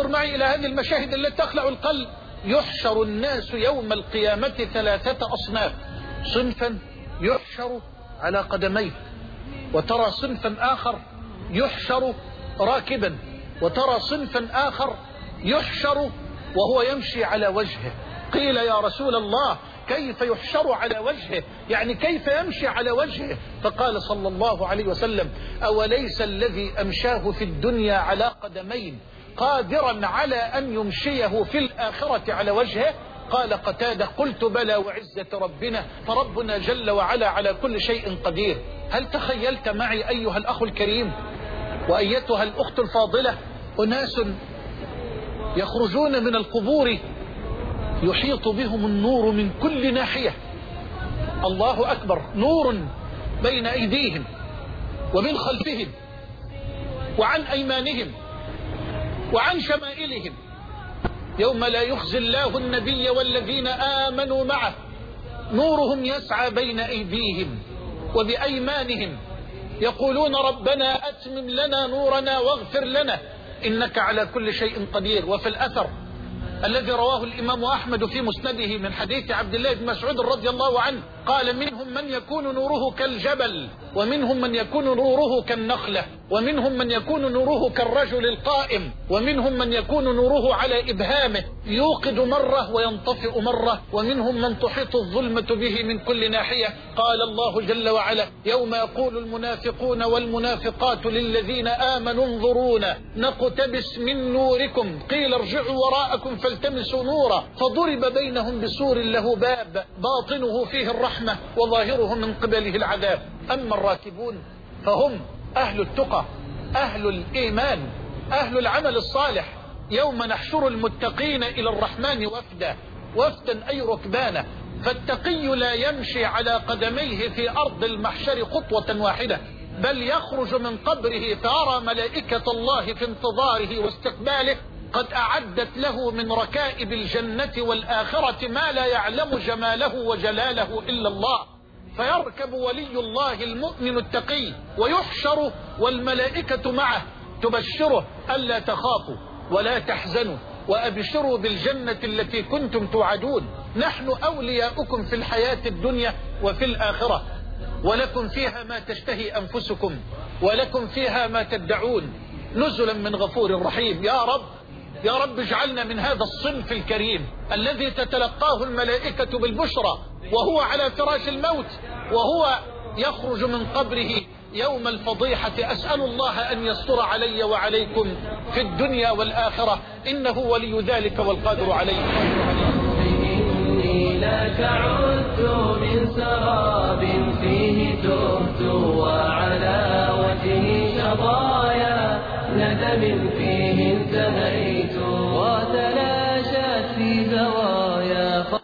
انظر معي إلى هذه المشاهد التي تخلع القلب. يحشر الناس يوم القيامة ثلاثة أصناف. صنفا يحشر على قدميه وترى صنفا آخر يحشر راكبا وترى صنفا آخر يحشر وهو يمشي على وجهه. قيل يا رسول الله كيف يحشر على وجهه؟ يعني كيف يمشي على وجهه؟ فقال صلى الله عليه وسلم أوليس الذي أمشاه في الدنيا على قدمين؟ قادرا على أن يمشيه في الآخرة على وجهه. قال قتادة قلت بلى وعزة ربنا فربنا جل وعلا على كل شيء قدير. هل تخيلت معي أيها الأخ الكريم وأيتها الأخت الفاضلة أناس يخرجون من القبور يحيط بهم النور من كل ناحية. الله أكبر نور بين أيديهم ومن خلفهم وعن أيمانهم. وعن شمائلهم. يوم لا يخزي الله النبي والذين آمنوا معه نورهم يسعى بين أيديهم وبأيمانهم. يقولون ربنا أتمم لنا نورنا واغفر لنا إنك على كل شيء قدير. وفي الأثر الذي رواه الإمام أحمد في مسنده من حديث عبد الله بن مسعود رضي الله عنه قال منهم من يكون نوره كالجبل ومنهم من يكون نوره كالنخلة. ومنهم من يكون نوره كالرجل القائم ومنهم من يكون نوره على إبهامه يوقد مرة وينطفئ مرة ومنهم من تحيط الظلمة به من كل ناحية. قال الله جل وعلا يوم يقول المنافقون والمنافقات للذين آمنوا انظرونا نقتبس من نوركم. قيل ارجعوا وراءكم فالتمسوا نورا. فضرب بينهم بسور له باب باطنه فيه الرحمة وظاهره من قبله العذاب. أما الراكبون فهم أهل التقى أهل الإيمان أهل العمل الصالح. يوم نحشر المتقين إلى الرحمن وفدا وفدا أي ركبانا فالتقي لا يمشي على قدميه في أرض المحشر خطوة واحدة بل يخرج من قبره فأرى ملائكة الله في انتظاره واستقباله. قد أعدت له من ركائب الجنة والآخرة ما لا يعلم جماله وجلاله إلا الله. فيركب ولي الله المؤمن التقي ويحشر والملائكة معه تبشره ألا تخافوا ولا تحزنوا وأبشروا بالجنة التي كنتم توعدون. نحن أولياؤكم في الحياة الدنيا وفي الآخرة. ولكم فيها ما تشتهي أنفسكم ولكم فيها ما تدعون. نزلا من غفور رحيم. يا رب يا رب اجعلنا من هذا الصنف الكريم الذي تتلقاه الملائكة بالبشرى وهو على فراش الموت وهو يخرج من قبره يوم الفضيحة. أسأل الله أن يستر علي وعليكم في الدنيا والآخرة إنه ولي ذلك والقادر عليه. إني لك عدت من سراب فيه تهت وعلى وجهي شظايا ندم فيه انتهى.